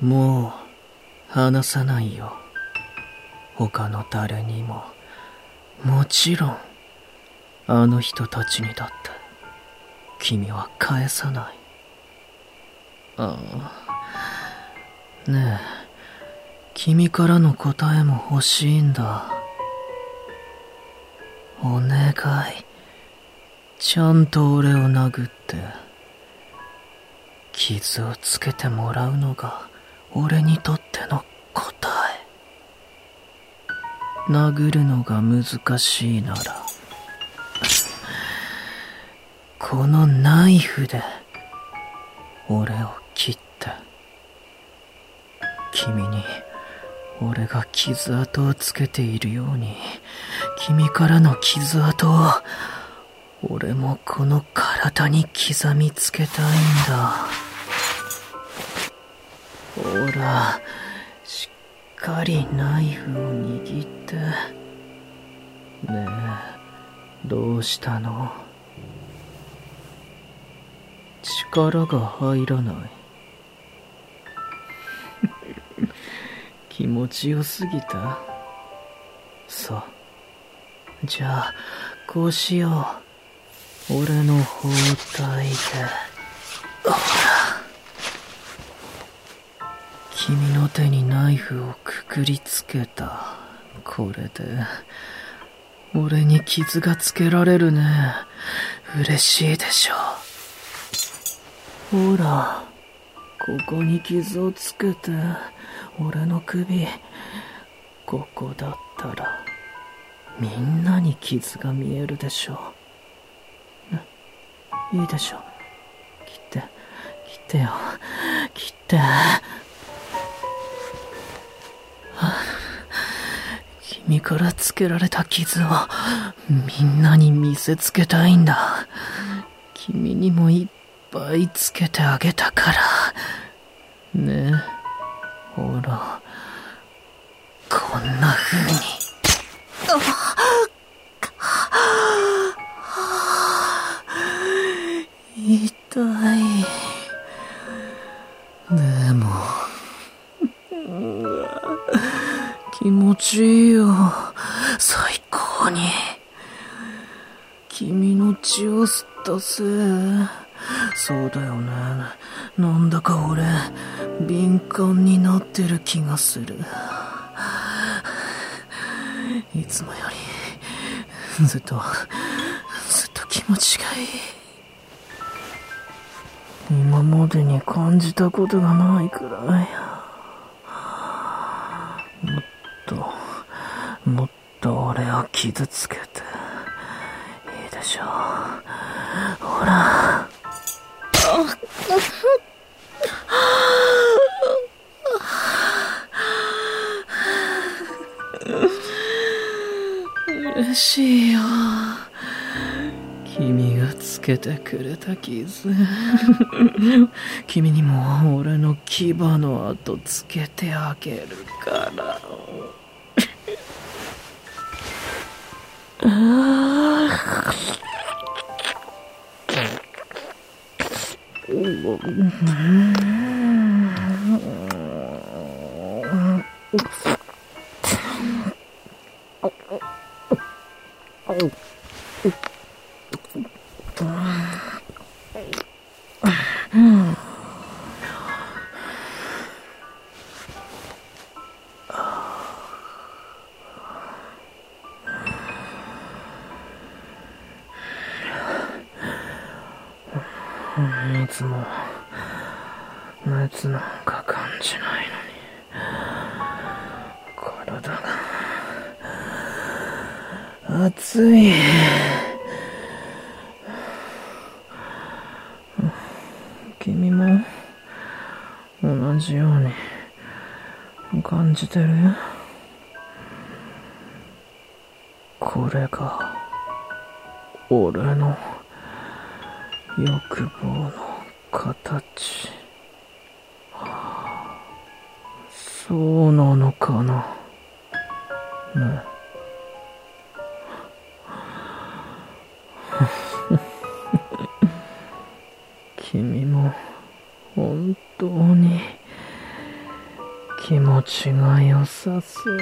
もう話さないよ。他の誰にも。もちろんあの人たちにだって。君は返さない。ああ。ねえ。君からの答えも欲しいんだ。お願い。ちゃんと俺を殴って傷をつけてもらうのが俺にとっての答え。殴るのが難しいならこのナイフで俺を切って君に俺が傷跡をつけているように君からの傷跡を俺もこの体に刻みつけたいんだ。ほらしっかりナイフを握って。ねえどうしたの？力が入らない。気持ちよすぎた？そうじゃあこうしよう。俺の包帯で。ほら君の手にナイフをくくりつけた。これで俺に傷がつけられるね。嬉しいでしょほらここに傷をつけて俺の首ここだったらみんなに傷が見えるでしょう。いいでしょ切って切ってよ。切って。君からつけられた傷をみんなに見せつけたいんだ。君にもいっぱいつけてあげたから。ねえほら。こんな風に。ちいいよ。最高に。君の血を吸ったせい。そうだよね。なんだか俺敏感になってる気がする。いつもよりずっとずっと気持ちがいい。今までに感じたことがないくらい。もっと俺を傷つけて。いいでしょう。ほら。嬉しいよ。君がつけてくれた傷。君にも俺の牙の跡つけてあげるから。Oh. い。つも熱なんか感じない。のに体が熱い。君も同じように感じてるこれが俺の欲望の形。そうなのかな。ね。君も本当に気持ちが良さそう。